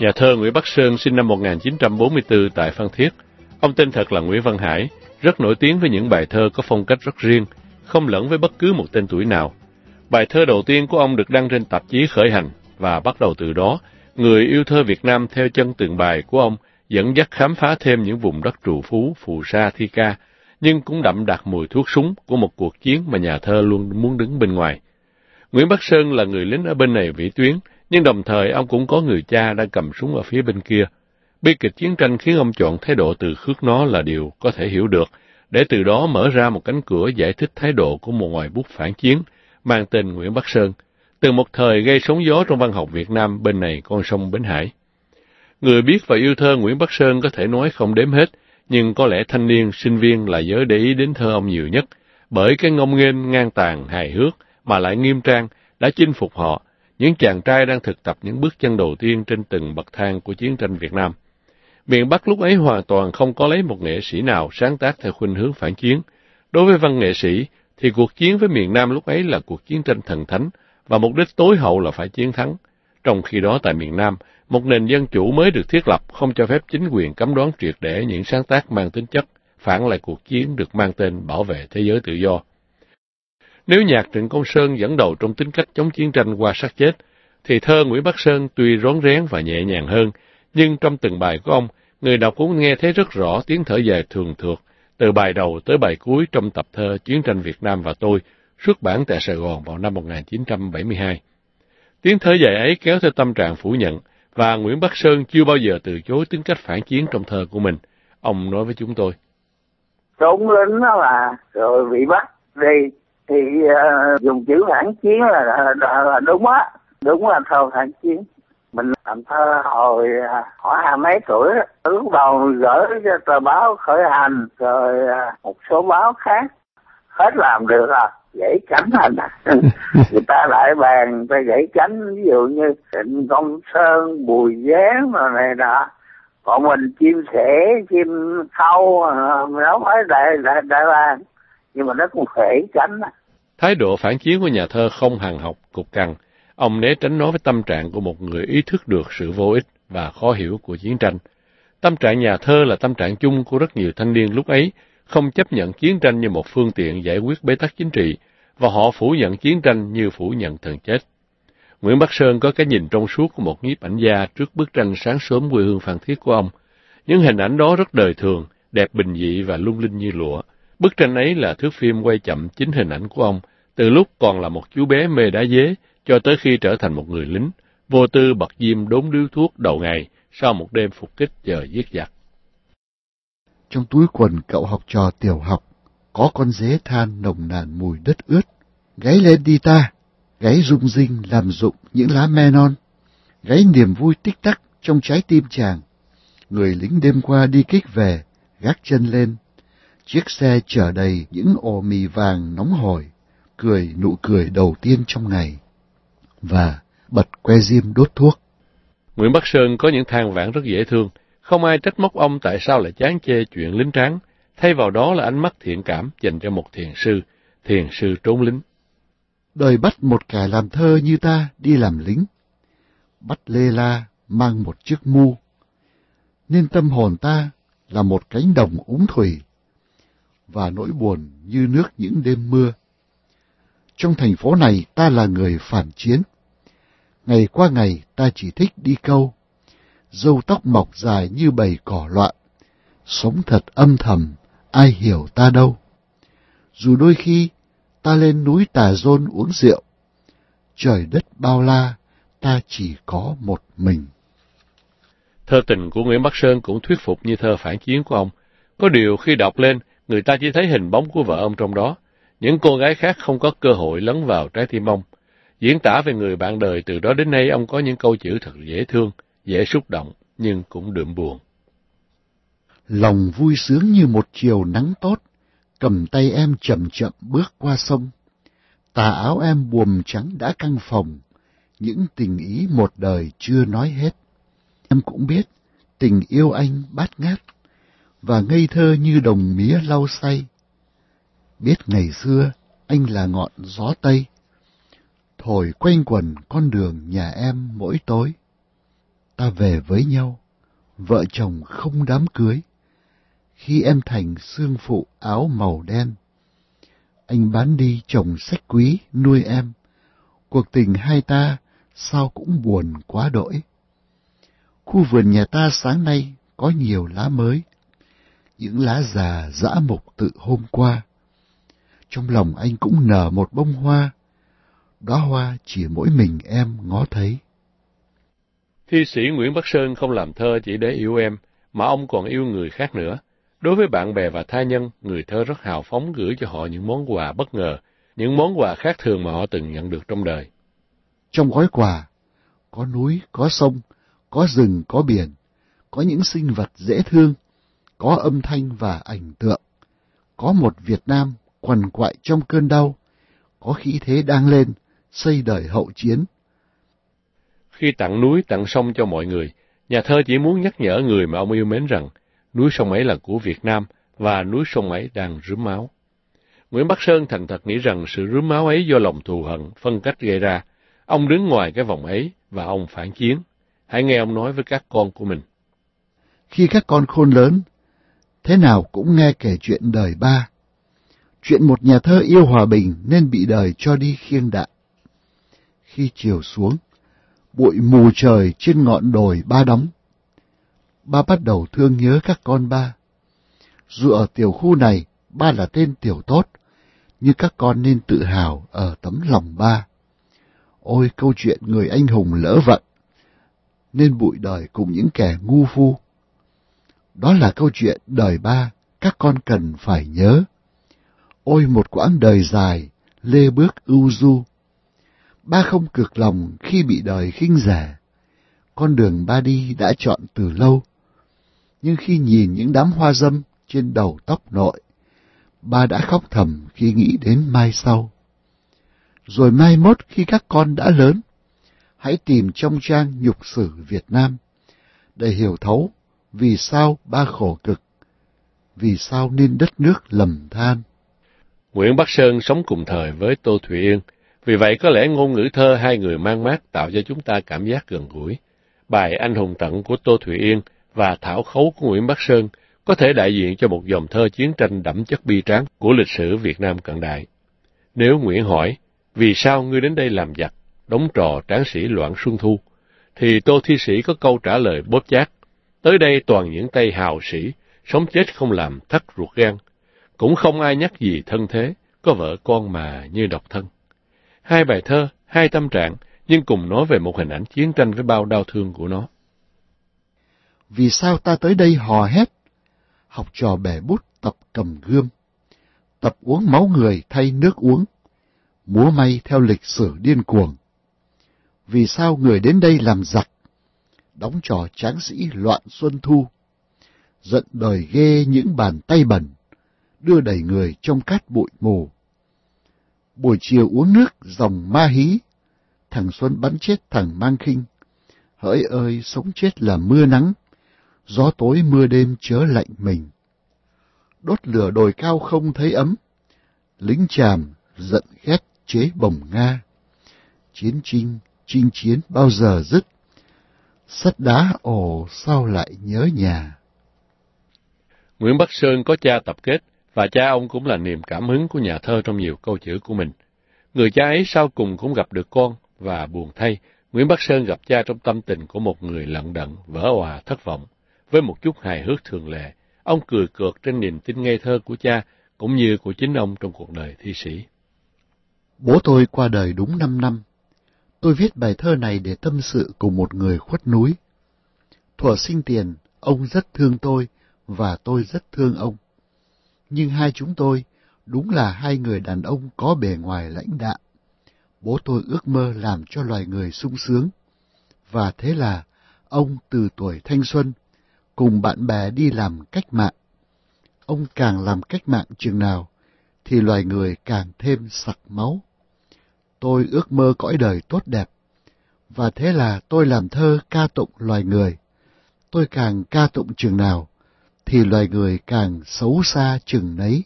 Nhà thơ Nguyễn Bắc Sơn sinh năm 1944 tại Phan Thiết. Ông tên thật là Nguyễn Văn Hải, rất nổi tiếng với những bài thơ có phong cách rất riêng, không lẫn với bất cứ một tên tuổi nào. Bài thơ đầu tiên của ông được đăng trên tạp chí Khởi Hành, và bắt đầu từ đó, người yêu thơ Việt Nam theo chân từng bài của ông dẫn dắt khám phá thêm những vùng đất trù phú, phù sa, thi ca, nhưng cũng đậm đặc mùi thuốc súng của một cuộc chiến mà nhà thơ luôn muốn đứng bên ngoài. Nguyễn Bắc Sơn là người lính ở bên này vĩ tuyến, nhưng đồng thời ông cũng có người cha đang cầm súng ở phía bên kia. Bi kịch chiến tranh khiến ông chọn thái độ từ khước nó là điều có thể hiểu được, để từ đó mở ra một cánh cửa giải thích thái độ của một ngoài bút phản chiến, mang tên Nguyễn Bắc Sơn, từ một thời gây sóng gió trong văn học Việt Nam bên này con sông Bến Hải. Người biết và yêu thơ Nguyễn Bắc Sơn có thể nói không đếm hết, nhưng có lẽ thanh niên, sinh viên là giới để ý đến thơ ông nhiều nhất, bởi cái ngông nghênh ngang tàn, hài hước, mà lại nghiêm trang, đã chinh phục họ, những chàng trai đang thực tập những bước chân đầu tiên trên từng bậc thang của chiến tranh Việt Nam. Miền Bắc lúc ấy hoàn toàn không có lấy một nghệ sĩ nào sáng tác theo khuynh hướng phản chiến. Đối với văn nghệ sĩ, thì cuộc chiến với miền Nam lúc ấy là cuộc chiến tranh thần thánh, và mục đích tối hậu là phải chiến thắng. Trong khi đó tại miền Nam, một nền dân chủ mới được thiết lập không cho phép chính quyền cấm đoán triệt để những sáng tác mang tính chất, phản lại cuộc chiến được mang tên bảo vệ thế giới tự do. Nếu nhạc Trịnh Công Sơn dẫn đầu trong tính cách chống chiến tranh qua sát chết, thì thơ Nguyễn Bắc Sơn tuy rón rén và nhẹ nhàng hơn, nhưng trong từng bài của ông, người đọc cũng nghe thấy rất rõ tiếng thở dài thường thượt, từ bài đầu tới bài cuối trong tập thơ Chiến tranh Việt Nam và tôi, xuất bản tại Sài Gòn vào năm 1972. Tiếng thở dài ấy kéo theo tâm trạng phủ nhận, và Nguyễn Bắc Sơn chưa bao giờ từ chối tính cách phản chiến trong thơ của mình. Ông nói với chúng tôi. Trốn lính đó mà, rồi bị bắt đi, thì uh, dùng chữ phản chiến là, là, là đúng á, đúng là thơ phản chiến. Mình làm thơ hồi à, hỏi hai mấy tuổi, lúc đầu gửi cho tờ báo khởi hành, rồi à, một số báo khác, hết làm được à gãy cánh hành à. người ta lại bàn ta gãy cánh ví dụ như trịnh công sơn bùi giáng rồi này nọ. Còn mình chim sẻ chim khâu nó mới đại đại đại bàng. Nhưng mà nó cũng khể cánh thái độ phản chiến của nhà thơ không hàng học cục cằn ông né tránh nói với tâm trạng của một người ý thức được sự vô ích và khó hiểu của chiến tranh tâm trạng nhà thơ là tâm trạng chung của rất nhiều thanh niên lúc ấy không chấp nhận chiến tranh như một phương tiện giải quyết bế tắc chính trị, và họ phủ nhận chiến tranh như phủ nhận thần chết. Nguyễn Bắc Sơn có cái nhìn trong suốt của một nhiếp ảnh gia trước bức tranh sáng sớm quê hương Phan Thiết của ông. Những hình ảnh đó rất đời thường, đẹp bình dị và lung linh như lụa. Bức tranh ấy là thước phim quay chậm chính hình ảnh của ông, từ lúc còn là một chú bé mê đá dế, cho tới khi trở thành một người lính, vô tư bật diêm đốn điếu thuốc đầu ngày, sau một đêm phục kích chờ giết giặc. Trong túi quần cậu học trò tiểu học, có con dế than nồng nàn mùi đất ướt. Gáy lên đi ta, gáy rung rinh làm rụng những lá me non. Gáy niềm vui tích tắc trong trái tim chàng. Người lính đêm qua đi kích về, gác chân lên. Chiếc xe chở đầy những ổ mì vàng nóng hổi, cười nụ cười đầu tiên trong ngày. Và bật que diêm đốt thuốc. Nguyễn Bắc Sơn có những than vãn rất dễ thương, không ai trách móc ông tại sao lại chán chê chuyện lính tráng, thay vào đó là ánh mắt thiện cảm dành cho một thiền sư, thiền sư trốn lính. Đời bắt một kẻ làm thơ như ta đi làm lính, bắt lê la mang một chiếc mu, nên tâm hồn ta là một cánh đồng úng thủy, và nỗi buồn như nước những đêm mưa. Trong thành phố này ta là người phản chiến. Ngày qua ngày ta chỉ thích đi câu, râu tóc mọc dài như bầy cỏ loạn, sống thật âm thầm, ai hiểu ta đâu. Dù đôi khi ta lên núi Tà Dôn uống rượu, trời đất bao la, ta chỉ có một mình. Thơ tình của Nguyễn Bắc Sơn cũng thuyết phục như thơ phản chiến của ông. Có điều khi đọc lên, người ta chỉ thấy hình bóng của vợ ông trong đó. Những cô gái khác không có cơ hội lấn vào trái tim ông. Diễn tả về người bạn đời từ đó đến nay ông có những câu chữ thật dễ thương, dễ xúc động, nhưng cũng đượm buồn. Lòng vui sướng như một chiều nắng tốt, cầm tay em chậm chậm bước qua sông. Tà áo em buồm trắng đã căng phòng, những tình ý một đời chưa nói hết. Em cũng biết, tình yêu anh bát ngát, và ngây thơ như đồng mía lau say. Biết ngày xưa, anh là ngọn gió Tây, thổi quanh quần con đường nhà em mỗi tối ta về với nhau, vợ chồng không đám cưới. Khi em thành xương phụ áo màu đen, anh bán đi chồng sách quý nuôi em. Cuộc tình hai ta sao cũng buồn quá đỗi. Khu vườn nhà ta sáng nay có nhiều lá mới, những lá già dã mục tự hôm qua. Trong lòng anh cũng nở một bông hoa, đóa hoa chỉ mỗi mình em ngó thấy. Thi sĩ Nguyễn Bắc Sơn không làm thơ chỉ để yêu em, mà ông còn yêu người khác nữa. Đối với bạn bè và tha nhân, người thơ rất hào phóng gửi cho họ những món quà bất ngờ, những món quà khác thường mà họ từng nhận được trong đời. Trong gói quà, có núi, có sông, có rừng, có biển, có những sinh vật dễ thương, có âm thanh và ảnh tượng, có một Việt Nam quằn quại trong cơn đau, có khí thế đang lên, xây đời hậu chiến. Khi tặng núi, tặng sông cho mọi người, nhà thơ chỉ muốn nhắc nhở người mà ông yêu mến rằng núi sông ấy là của Việt Nam và núi sông ấy đang rướm máu. Nguyễn Bắc Sơn thành thật nghĩ rằng sự rướm máu ấy do lòng thù hận, phân cách gây ra. Ông đứng ngoài cái vòng ấy và ông phản chiến. Hãy nghe ông nói với các con của mình. Khi các con khôn lớn, thế nào cũng nghe kể chuyện đời ba. Chuyện một nhà thơ yêu hòa bình nên bị đời cho đi khiêng đạn. Khi chiều xuống, bụi mù trời trên ngọn đồi ba đóng. Ba bắt đầu thương nhớ các con ba. Dù ở tiểu khu này, ba là tên tiểu tốt, nhưng các con nên tự hào ở tấm lòng ba. Ôi câu chuyện người anh hùng lỡ vận, nên bụi đời cùng những kẻ ngu phu. Đó là câu chuyện đời ba, các con cần phải nhớ. Ôi một quãng đời dài, lê bước ưu du. Ba không cực lòng khi bị đời khinh rẻ. Con đường ba đi đã chọn từ lâu. Nhưng khi nhìn những đám hoa dâm trên đầu tóc nội, ba đã khóc thầm khi nghĩ đến mai sau. Rồi mai mốt khi các con đã lớn, hãy tìm trong trang nhục sử Việt Nam để hiểu thấu vì sao ba khổ cực, vì sao nên đất nước lầm than. Nguyễn Bắc Sơn sống cùng thời với Tô Thụy Yên, vì vậy có lẽ ngôn ngữ thơ hai người mang mát tạo cho chúng ta cảm giác gần gũi. Bài Anh hùng tận của Tô Thụy Yên và Thảo khấu của Nguyễn Bắc Sơn có thể đại diện cho một dòng thơ chiến tranh đậm chất bi tráng của lịch sử Việt Nam cận đại. Nếu Nguyễn hỏi, vì sao ngươi đến đây làm giặc, đóng trò tráng sĩ loạn xuân thu, thì Tô Thi Sĩ có câu trả lời bóp chát. Tới đây toàn những tay hào sĩ, sống chết không làm thắt ruột gan, cũng không ai nhắc gì thân thế, có vợ con mà như độc thân. Hai bài thơ, hai tâm trạng, nhưng cùng nói về một hình ảnh chiến tranh với bao đau thương của nó. Vì sao ta tới đây hò hét? Học trò bẻ bút tập cầm gươm, tập uống máu người thay nước uống, múa may theo lịch sử điên cuồng. Vì sao người đến đây làm giặc? Đóng trò tráng sĩ loạn xuân thu, giận đời ghê những bàn tay bẩn, đưa đẩy người trong cát bụi mù. Buổi chiều uống nước dòng ma hí, thằng Xuân bắn chết thằng Mang Khinh. Hỡi ơi, sống chết là mưa nắng, gió tối mưa đêm chớ lạnh mình. Đốt lửa đồi cao không thấy ấm, lính chàm giận ghét chế bồng Nga. Chiến trinh, chinh chiến bao giờ dứt, sắt đá ồ sao lại nhớ nhà. Nguyễn Bắc Sơn có cha tập kết, và cha ông cũng là niềm cảm hứng của nhà thơ trong nhiều câu chữ của mình. Người cha ấy sau cùng cũng gặp được con, và buồn thay, Nguyễn Bắc Sơn gặp cha trong tâm tình của một người lận đận, vỡ hòa, thất vọng. Với một chút hài hước thường lệ, ông cười cợt trên niềm tin ngây thơ của cha, cũng như của chính ông trong cuộc đời thi sĩ. Bố tôi qua đời đúng năm năm. Tôi viết bài thơ này để tâm sự cùng một người khuất núi. Thuở sinh tiền, ông rất thương tôi, và tôi rất thương ông. Nhưng hai chúng tôi đúng là hai người đàn ông có bề ngoài lãnh đạm. Bố tôi ước mơ làm cho loài người sung sướng. Và thế là ông từ tuổi thanh xuân cùng bạn bè đi làm cách mạng. Ông càng làm cách mạng chừng nào thì loài người càng thêm sặc máu. Tôi ước mơ cõi đời tốt đẹp, và thế là tôi làm thơ ca tụng loài người. Tôi càng ca tụng chừng nào thì loài người càng xấu xa chừng nấy.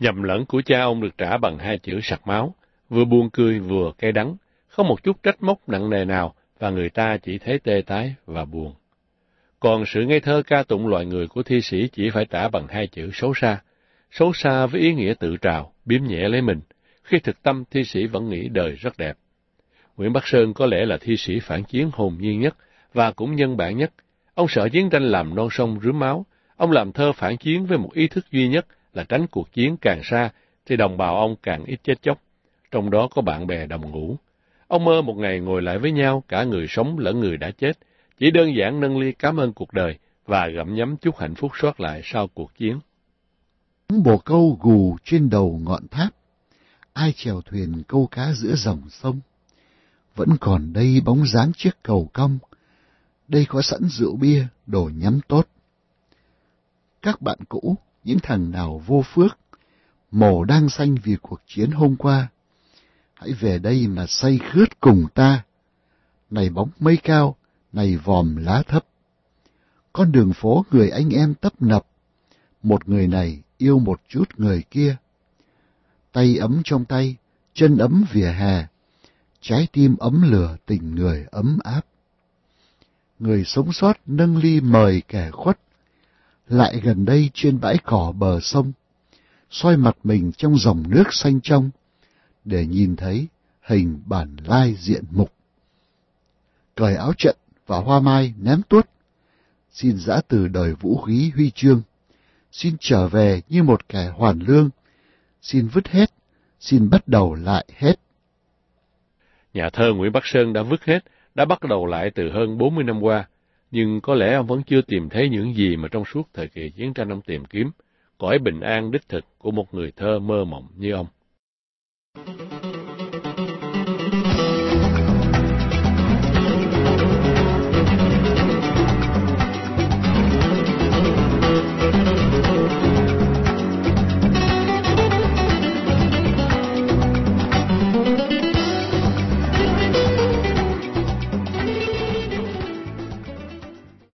Nhầm lẫn của cha ông được trả bằng hai chữ sặc máu, vừa buồn cười vừa cay đắng, không một chút trách móc nặng nề nào và người ta chỉ thấy tê tái và buồn. Còn sự ngây thơ ca tụng loài người của thi sĩ chỉ phải trả bằng hai chữ xấu xa. Xấu xa với ý nghĩa tự trào, biếm nhẹ lấy mình, khi thực tâm thi sĩ vẫn nghĩ đời rất đẹp. Nguyễn Bắc Sơn có lẽ là thi sĩ phản chiến hồn nhiên nhất và cũng nhân bản nhất. Ông sợ chiến tranh làm non sông rướm máu, ông làm thơ phản chiến với một ý thức duy nhất là tránh cuộc chiến càng xa thì đồng bào ông càng ít chết chóc, trong đó có bạn bè đồng ngủ. Ông mơ một ngày ngồi lại với nhau, cả người sống lẫn người đã chết, chỉ đơn giản nâng ly cảm ơn cuộc đời và gặm nhấm chút hạnh phúc sót lại sau cuộc chiến. Bồ câu gù trên đầu ngọn tháp, ai chèo thuyền câu cá giữa dòng sông. Vẫn còn đây bóng dáng chiếc cầu cong, đây có sẵn rượu bia, đồ nhắm tốt. Các bạn cũ, những thằng nào vô phước, mồ đang xanh vì cuộc chiến hôm qua. Hãy về đây mà say khướt cùng ta. Này bóng mây cao, này vòm lá thấp. Con đường phố người anh em tấp nập, một người này yêu một chút người kia. Tay ấm trong tay, chân ấm vỉa hè, trái tim ấm lửa tình người ấm áp. Người sống sót nâng ly mời kẻ khuất, lại gần đây trên bãi cỏ bờ sông, soi mặt mình trong dòng nước xanh trong, để nhìn thấy hình bản lai diện mục. Cởi áo trận và hoa mai ném tuốt, xin giã từ đời vũ khí huy chương, xin trở về như một kẻ hoàn lương, xin vứt hết, xin bắt đầu lại hết. Nhà thơ Nguyễn Bắc Sơn đã vứt hết, đã bắt đầu lại từ hơn 40 năm qua, nhưng có lẽ ông vẫn chưa tìm thấy những gì mà trong suốt thời kỳ chiến tranh ông tìm kiếm, cõi bình an đích thực của một người thơ mơ mộng như ông.